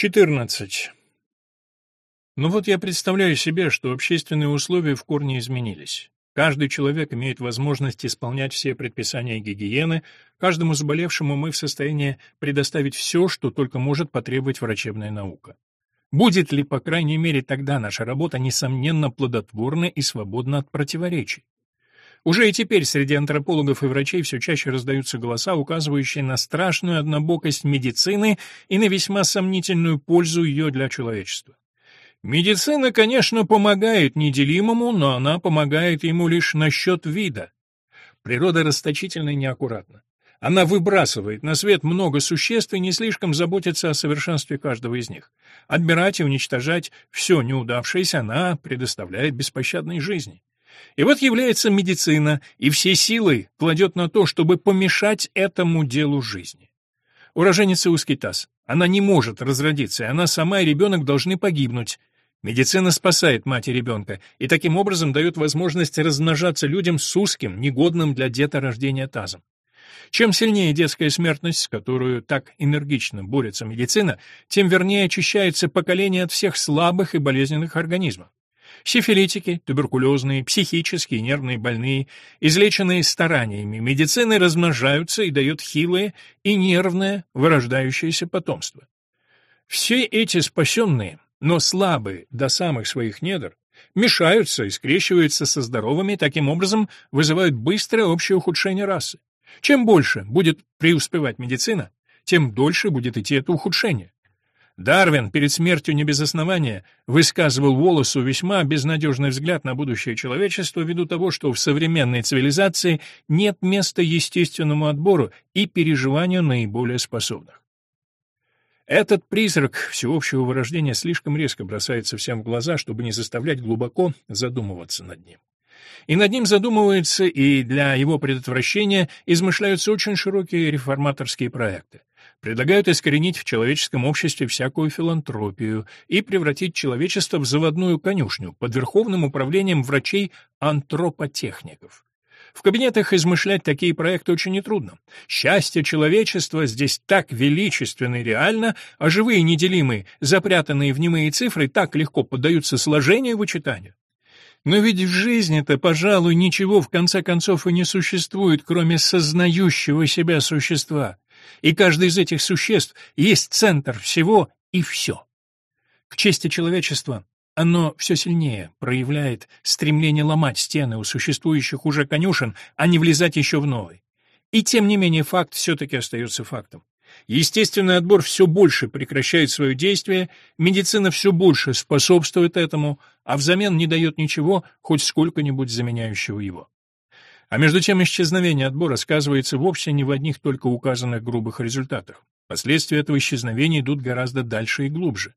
14. Ну вот я представляю себе, что общественные условия в корне изменились. Каждый человек имеет возможность исполнять все предписания гигиены, каждому заболевшему мы в состоянии предоставить все, что только может потребовать врачебная наука. Будет ли, по крайней мере, тогда наша работа, несомненно, плодотворна и свободна от противоречий? Уже и теперь среди антропологов и врачей все чаще раздаются голоса, указывающие на страшную однобокость медицины и на весьма сомнительную пользу ее для человечества. Медицина, конечно, помогает неделимому, но она помогает ему лишь насчет вида. Природа расточительна и неаккуратна. Она выбрасывает на свет много существ и не слишком заботится о совершенстве каждого из них. Отбирать и уничтожать все неудавшееся она предоставляет беспощадной жизни. И вот является медицина, и все силы кладет на то, чтобы помешать этому делу жизни. Уроженица узкий таз. Она не может разродиться, и она сама и ребенок должны погибнуть. Медицина спасает мать и ребенка, и таким образом дает возможность размножаться людям с узким, негодным для деторождения тазом. Чем сильнее детская смертность, с которую так энергично борется медицина, тем вернее очищается поколение от всех слабых и болезненных организмов. Сифилитики, туберкулезные, психические, нервные больные, излеченные стараниями медицины размножаются и дают хилое и нервное вырождающееся потомство. Все эти спасенные, но слабые до самых своих недр, мешаются и скрещиваются со здоровыми, таким образом вызывают быстрое общее ухудшение расы. Чем больше будет преуспевать медицина, тем дольше будет идти это ухудшение. Дарвин перед смертью не без основания высказывал Волосу весьма безнадежный взгляд на будущее человечества ввиду того, что в современной цивилизации нет места естественному отбору и переживанию наиболее способных. Этот призрак всеобщего вырождения слишком резко бросается всем в глаза, чтобы не заставлять глубоко задумываться над ним. И над ним задумываются, и для его предотвращения измышляются очень широкие реформаторские проекты предлагают искоренить в человеческом обществе всякую филантропию и превратить человечество в заводную конюшню под верховным управлением врачей-антропотехников. В кабинетах измышлять такие проекты очень нетрудно. Счастье человечества здесь так величественно и реально, а живые неделимые, запрятанные в немые цифры, так легко поддаются сложению и вычитанию. Но ведь в жизни-то, пожалуй, ничего в конце концов и не существует, кроме сознающего себя существа и каждый из этих существ есть центр всего и все. К чести человечества оно все сильнее проявляет стремление ломать стены у существующих уже конюшен, а не влезать еще в новые. И тем не менее факт все-таки остается фактом. Естественный отбор все больше прекращает свое действие, медицина все больше способствует этому, а взамен не дает ничего, хоть сколько-нибудь заменяющего его. А между тем исчезновение отбора сказывается вовсе не в одних только указанных грубых результатах. Последствия этого исчезновения идут гораздо дальше и глубже.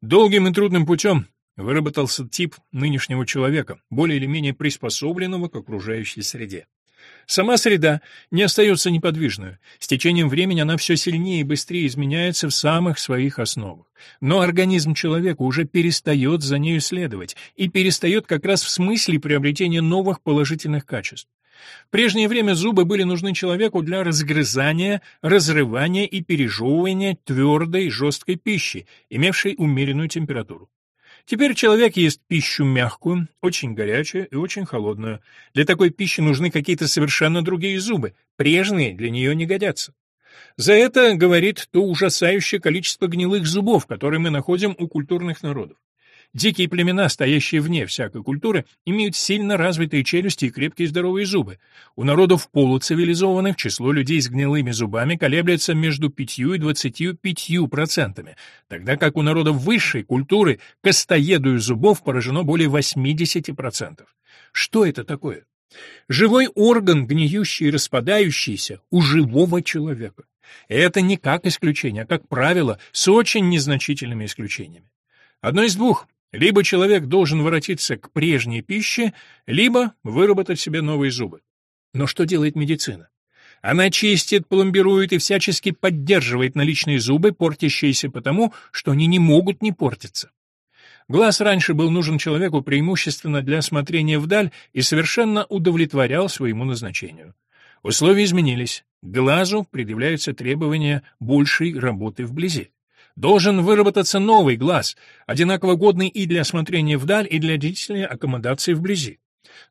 Долгим и трудным путем выработался тип нынешнего человека, более или менее приспособленного к окружающей среде. Сама среда не остается неподвижной. С течением времени она все сильнее и быстрее изменяется в самых своих основах. Но организм человека уже перестает за нею следовать и перестает как раз в смысле приобретения новых положительных качеств. В прежнее время зубы были нужны человеку для разгрызания, разрывания и пережевывания твердой жесткой пищи, имевшей умеренную температуру. Теперь человек ест пищу мягкую, очень горячую и очень холодную. Для такой пищи нужны какие-то совершенно другие зубы, прежние для нее не годятся. За это говорит то ужасающее количество гнилых зубов, которые мы находим у культурных народов. Дикие племена, стоящие вне всякой культуры, имеют сильно развитые челюсти и крепкие здоровые зубы. У народов полуцивилизованных число людей с гнилыми зубами колеблется между 5 и 25 процентами, тогда как у народов высшей культуры костоедую зубов поражено более 80 процентов. Что это такое? Живой орган, гниющий и распадающийся у живого человека. Это не как исключение, а как правило, с очень незначительными исключениями. Одно из двух. Либо человек должен воротиться к прежней пище, либо выработать себе новые зубы. Но что делает медицина? Она чистит, пломбирует и всячески поддерживает наличные зубы, портящиеся потому, что они не могут не портиться. Глаз раньше был нужен человеку преимущественно для смотрения вдаль и совершенно удовлетворял своему назначению. Условия изменились. Глазу предъявляются требования большей работы вблизи. Должен выработаться новый глаз, одинаково годный и для смотрения вдаль, и для длительной аккомодации вблизи.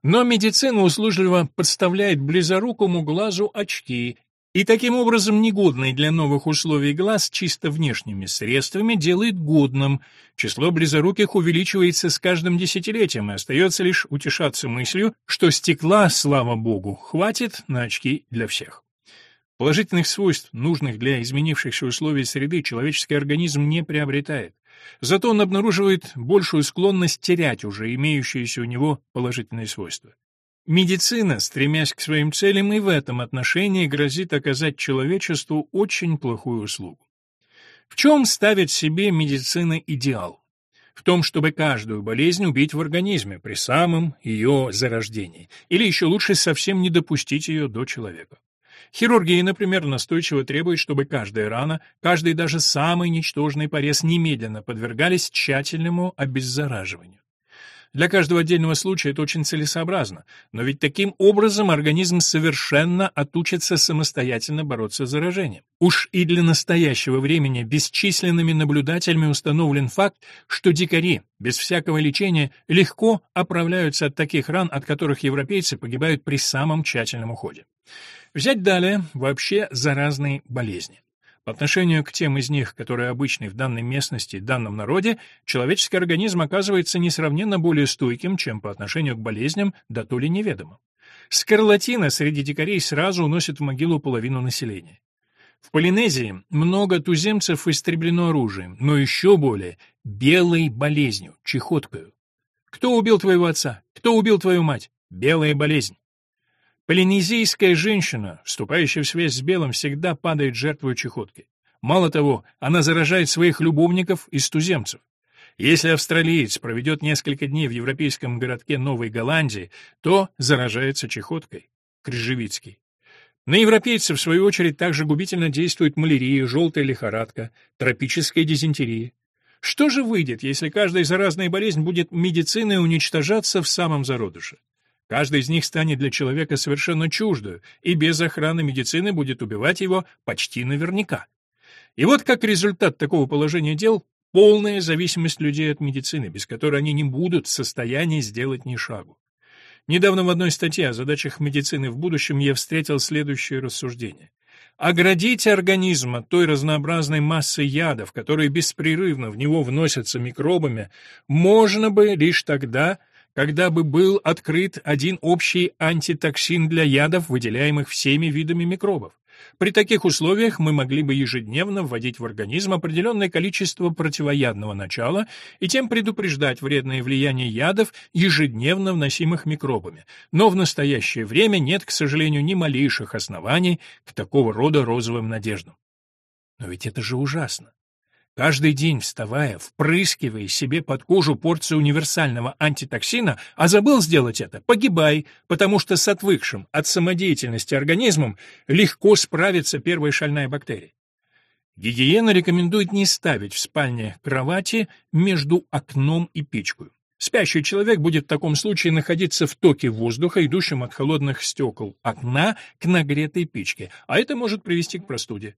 Но медицина услужливо подставляет близорукому глазу очки, и таким образом негодный для новых условий глаз чисто внешними средствами делает годным. Число близоруких увеличивается с каждым десятилетием, и остается лишь утешаться мыслью, что стекла, слава богу, хватит на очки для всех. Положительных свойств, нужных для изменившихся условий среды, человеческий организм не приобретает. Зато он обнаруживает большую склонность терять уже имеющиеся у него положительные свойства. Медицина, стремясь к своим целям и в этом отношении, грозит оказать человечеству очень плохую услугу. В чем ставит себе медицина идеал? В том, чтобы каждую болезнь убить в организме при самом ее зарождении, или еще лучше совсем не допустить ее до человека. Хирургия, например, настойчиво требует, чтобы каждая рана, каждый даже самый ничтожный порез немедленно подвергались тщательному обеззараживанию. Для каждого отдельного случая это очень целесообразно, но ведь таким образом организм совершенно отучится самостоятельно бороться с заражением. Уж и для настоящего времени бесчисленными наблюдателями установлен факт, что дикари, без всякого лечения, легко оправляются от таких ран, от которых европейцы погибают при самом тщательном уходе. Взять далее вообще заразные болезни. По отношению к тем из них, которые обычны в данной местности, данном народе, человеческий организм оказывается несравненно более стойким, чем по отношению к болезням, да то ли неведомым. Скарлатина среди дикарей сразу уносит в могилу половину населения. В Полинезии много туземцев истреблено оружием, но еще более – белой болезнью, чехоткою. Кто убил твоего отца? Кто убил твою мать? Белая болезнь. Полинезийская женщина, вступающая в связь с белым, всегда падает жертвой чехотки. Мало того, она заражает своих любовников из туземцев. Если австралиец проведет несколько дней в европейском городке Новой Голландии, то заражается чехоткой. Крыжевицкий. На европейцев, в свою очередь, также губительно действует малярия, желтая лихорадка, тропическая дизентерия. Что же выйдет, если каждая заразная болезнь будет медициной уничтожаться в самом зародыше? Каждый из них станет для человека совершенно чуждою, и без охраны медицины будет убивать его почти наверняка. И вот как результат такого положения дел полная зависимость людей от медицины, без которой они не будут в состоянии сделать ни шагу. Недавно в одной статье о задачах медицины в будущем я встретил следующее рассуждение. Оградить организм от той разнообразной массы ядов, которые беспрерывно в него вносятся микробами, можно бы лишь тогда, когда бы был открыт один общий антитоксин для ядов, выделяемых всеми видами микробов. При таких условиях мы могли бы ежедневно вводить в организм определенное количество противоядного начала и тем предупреждать вредное влияние ядов, ежедневно вносимых микробами. Но в настоящее время нет, к сожалению, ни малейших оснований к такого рода розовым надеждам. Но ведь это же ужасно. Каждый день вставая, впрыскивая себе под кожу порцию универсального антитоксина, а забыл сделать это, погибай, потому что с отвыкшим от самодеятельности организмом легко справится первая шальная бактерия. Гигиена рекомендует не ставить в спальне кровати между окном и печкой. Спящий человек будет в таком случае находиться в токе воздуха, идущем от холодных стекол окна к нагретой печке, а это может привести к простуде.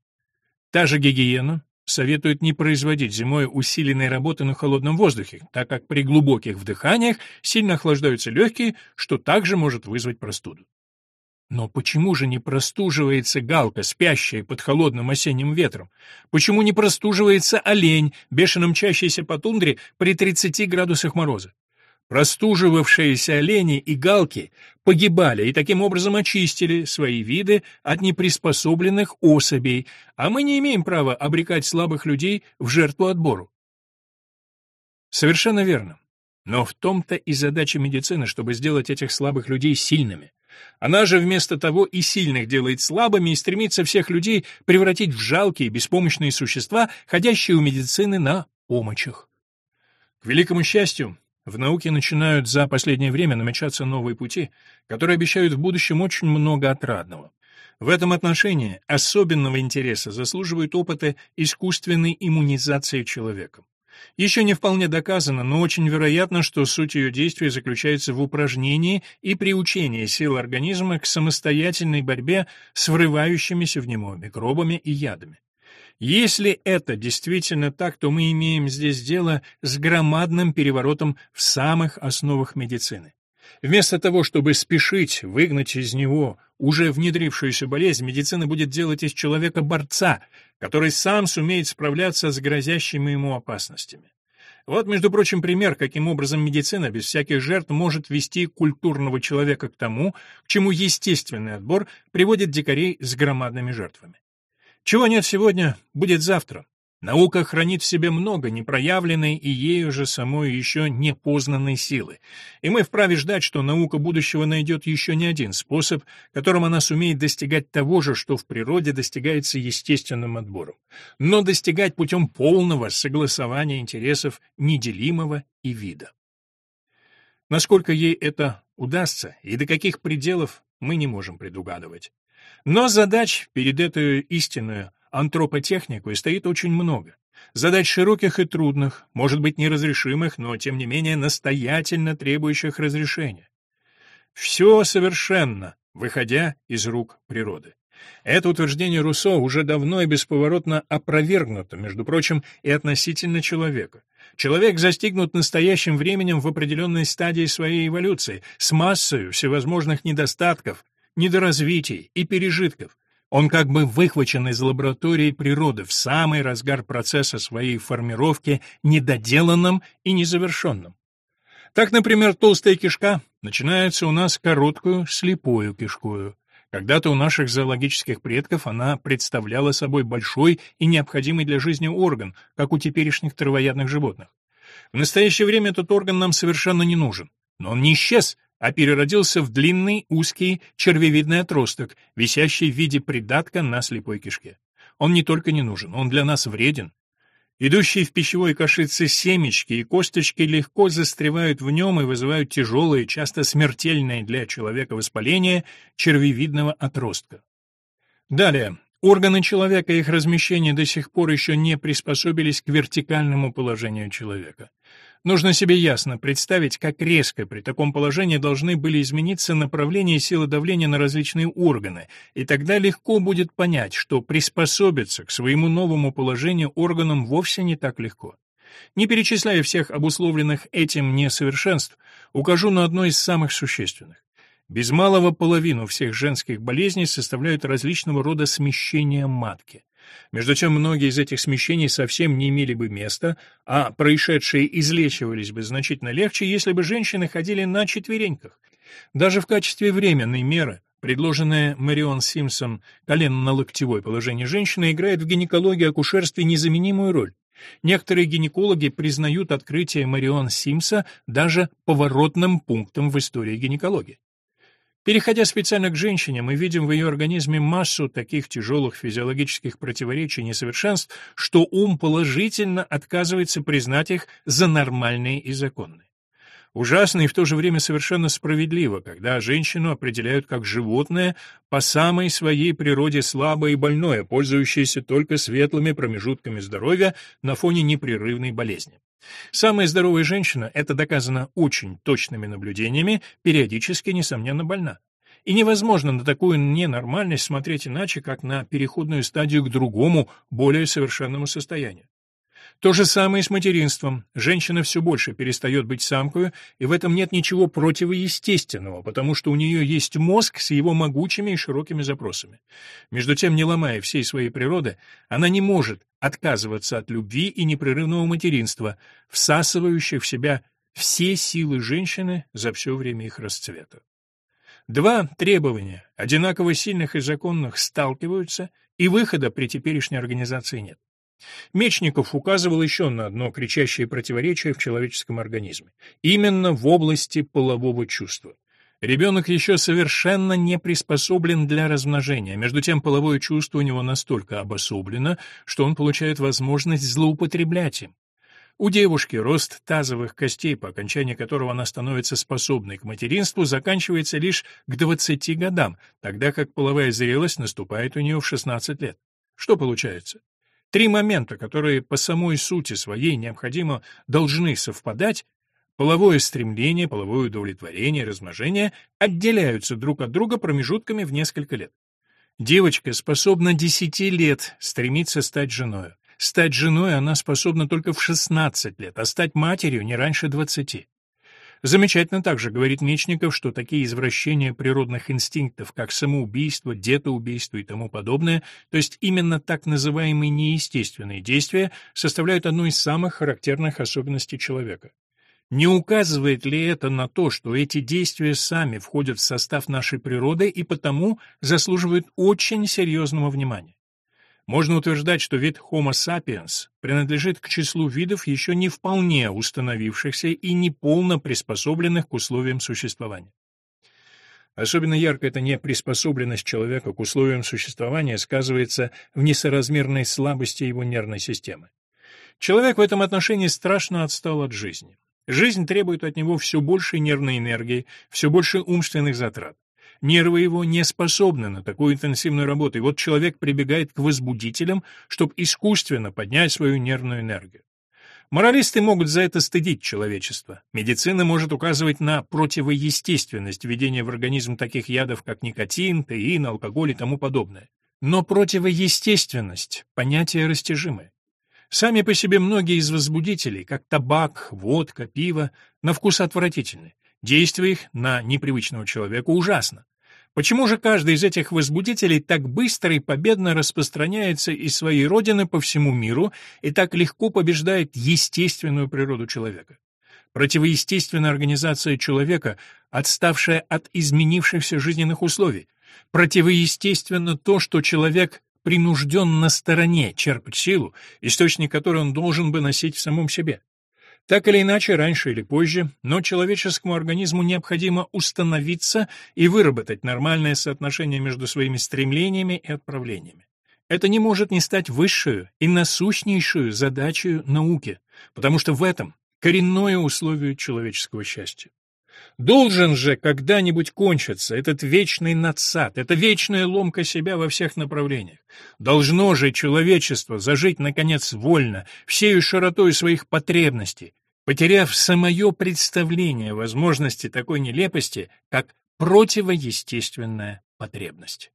Та же гигиена Советуют не производить зимой усиленной работы на холодном воздухе, так как при глубоких вдыханиях сильно охлаждаются легкие, что также может вызвать простуду. Но почему же не простуживается галка, спящая под холодным осенним ветром? Почему не простуживается олень, бешено мчащийся по тундре при 30 градусах мороза? Простуживавшиеся олени и галки погибали и таким образом очистили свои виды от неприспособленных особей, а мы не имеем права обрекать слабых людей в жертву отбору. Совершенно верно. Но в том-то и задача медицины, чтобы сделать этих слабых людей сильными. Она же вместо того и сильных делает слабыми и стремится всех людей превратить в жалкие, беспомощные существа, ходящие у медицины на помощах. К великому счастью, в науке начинают за последнее время намечаться новые пути, которые обещают в будущем очень много отрадного. В этом отношении особенного интереса заслуживают опыты искусственной иммунизации человека. Еще не вполне доказано, но очень вероятно, что суть ее действия заключается в упражнении и приучении сил организма к самостоятельной борьбе с врывающимися в него микробами и ядами. Если это действительно так, то мы имеем здесь дело с громадным переворотом в самых основах медицины. Вместо того, чтобы спешить выгнать из него уже внедрившуюся болезнь, медицина будет делать из человека борца, который сам сумеет справляться с грозящими ему опасностями. Вот, между прочим, пример, каким образом медицина без всяких жертв может вести культурного человека к тому, к чему естественный отбор приводит дикарей с громадными жертвами. Чего нет сегодня, будет завтра. Наука хранит в себе много непроявленной и ею же самой еще не познанной силы, и мы вправе ждать, что наука будущего найдет еще не один способ, которым она сумеет достигать того же, что в природе достигается естественным отбором, но достигать путем полного согласования интересов неделимого и вида. Насколько ей это удастся и до каких пределов мы не можем предугадывать. Но задач перед этой истинную антропотехникой стоит очень много. Задач широких и трудных, может быть, неразрешимых, но, тем не менее, настоятельно требующих разрешения. Все совершенно, выходя из рук природы. Это утверждение Руссо уже давно и бесповоротно опровергнуто, между прочим, и относительно человека. Человек застигнут настоящим временем в определенной стадии своей эволюции, с массой всевозможных недостатков, недоразвитий и пережитков, он как бы выхвачен из лаборатории природы в самый разгар процесса своей формировки недоделанным и незавершенным. Так, например, толстая кишка начинается у нас короткую слепую кишкую. Когда-то у наших зоологических предков она представляла собой большой и необходимый для жизни орган, как у теперешних травоядных животных. В настоящее время этот орган нам совершенно не нужен. Но он не исчез, а переродился в длинный, узкий, червевидный отросток, висящий в виде придатка на слепой кишке. Он не только не нужен, он для нас вреден. Идущие в пищевой кашице семечки и косточки легко застревают в нем и вызывают тяжелые, часто смертельные для человека воспаление червевидного отростка. Далее. Органы человека и их размещение до сих пор еще не приспособились к вертикальному положению человека. Нужно себе ясно представить, как резко при таком положении должны были измениться направления силы давления на различные органы, и тогда легко будет понять, что приспособиться к своему новому положению органам вовсе не так легко. Не перечисляя всех обусловленных этим несовершенств, укажу на одно из самых существенных. Без малого половину всех женских болезней составляют различного рода смещения матки. Между тем, многие из этих смещений совсем не имели бы места, а происшедшие излечивались бы значительно легче, если бы женщины ходили на четвереньках. Даже в качестве временной меры Предложенное Марион Симпсон коленно-локтевое положение женщины играет в гинекологии акушерстве незаменимую роль. Некоторые гинекологи признают открытие Марион Симса даже поворотным пунктом в истории гинекологии. Переходя специально к женщине, мы видим в ее организме массу таких тяжелых физиологических противоречий и несовершенств, что ум положительно отказывается признать их за нормальные и законные. Ужасно и в то же время совершенно справедливо, когда женщину определяют как животное по самой своей природе слабое и больное, пользующееся только светлыми промежутками здоровья на фоне непрерывной болезни. Самая здоровая женщина, это доказано очень точными наблюдениями, периодически, несомненно, больна. И невозможно на такую ненормальность смотреть иначе, как на переходную стадию к другому, более совершенному состоянию. То же самое и с материнством. Женщина все больше перестает быть самкой, и в этом нет ничего противоестественного, потому что у нее есть мозг с его могучими и широкими запросами. Между тем, не ломая всей своей природы, она не может отказываться от любви и непрерывного материнства, всасывающих в себя все силы женщины за все время их расцвета. Два требования, одинаково сильных и законных, сталкиваются, и выхода при теперешней организации нет. Мечников указывал еще на одно кричащее противоречие в человеческом организме. Именно в области полового чувства. Ребенок еще совершенно не приспособлен для размножения, между тем половое чувство у него настолько обособлено, что он получает возможность злоупотреблять им. У девушки рост тазовых костей, по окончании которого она становится способной к материнству, заканчивается лишь к 20 годам, тогда как половая зрелость наступает у нее в 16 лет. Что получается? Три момента, которые по самой сути своей необходимо должны совпадать, половое стремление, половое удовлетворение, размножение, отделяются друг от друга промежутками в несколько лет. Девочка способна десяти лет стремиться стать женой. Стать женой она способна только в 16 лет, а стать матерью не раньше 20. Замечательно также говорит Мечников, что такие извращения природных инстинктов, как самоубийство, детоубийство и тому подобное, то есть именно так называемые неестественные действия, составляют одну из самых характерных особенностей человека. Не указывает ли это на то, что эти действия сами входят в состав нашей природы и потому заслуживают очень серьезного внимания? Можно утверждать, что вид Homo sapiens принадлежит к числу видов, еще не вполне установившихся и неполно приспособленных к условиям существования. Особенно ярко эта неприспособленность человека к условиям существования сказывается в несоразмерной слабости его нервной системы. Человек в этом отношении страшно отстал от жизни. Жизнь требует от него все большей нервной энергии, все больше умственных затрат. Нервы его не способны на такую интенсивную работу, и вот человек прибегает к возбудителям, чтобы искусственно поднять свою нервную энергию. Моралисты могут за это стыдить человечество. Медицина может указывать на противоестественность введения в организм таких ядов, как никотин, теин, алкоголь и тому подобное. Но противоестественность – понятие растяжимое. Сами по себе многие из возбудителей, как табак, водка, пиво, на вкус отвратительны. Действие их на непривычного человека ужасно. Почему же каждый из этих возбудителей так быстро и победно распространяется из своей родины по всему миру и так легко побеждает естественную природу человека? Противоестественная организация человека, отставшая от изменившихся жизненных условий. Противоестественно то, что человек принужден на стороне черпать силу, источник которой он должен бы носить в самом себе. Так или иначе, раньше или позже, но человеческому организму необходимо установиться и выработать нормальное соотношение между своими стремлениями и отправлениями. Это не может не стать высшую и насущнейшую задачей науки, потому что в этом коренное условие человеческого счастья. Должен же когда-нибудь кончиться этот вечный надсад, эта вечная ломка себя во всех направлениях. Должно же человечество зажить, наконец, вольно, всею широтой своих потребностей, потеряв самое представление возможности такой нелепости, как противоестественная потребность.